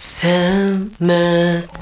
Cemetery.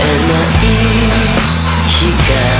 えない光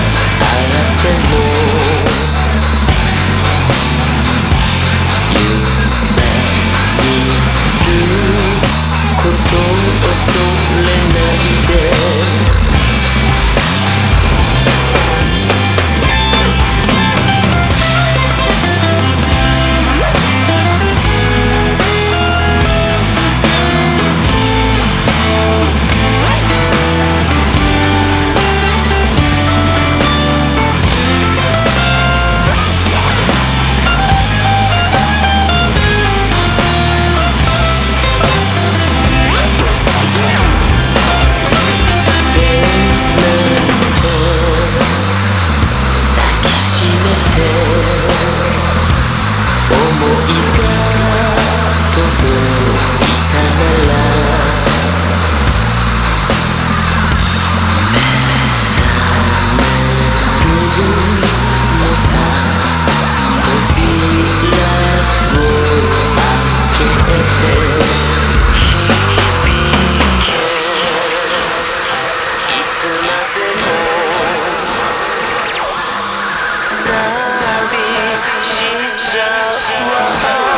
Sorry, she's just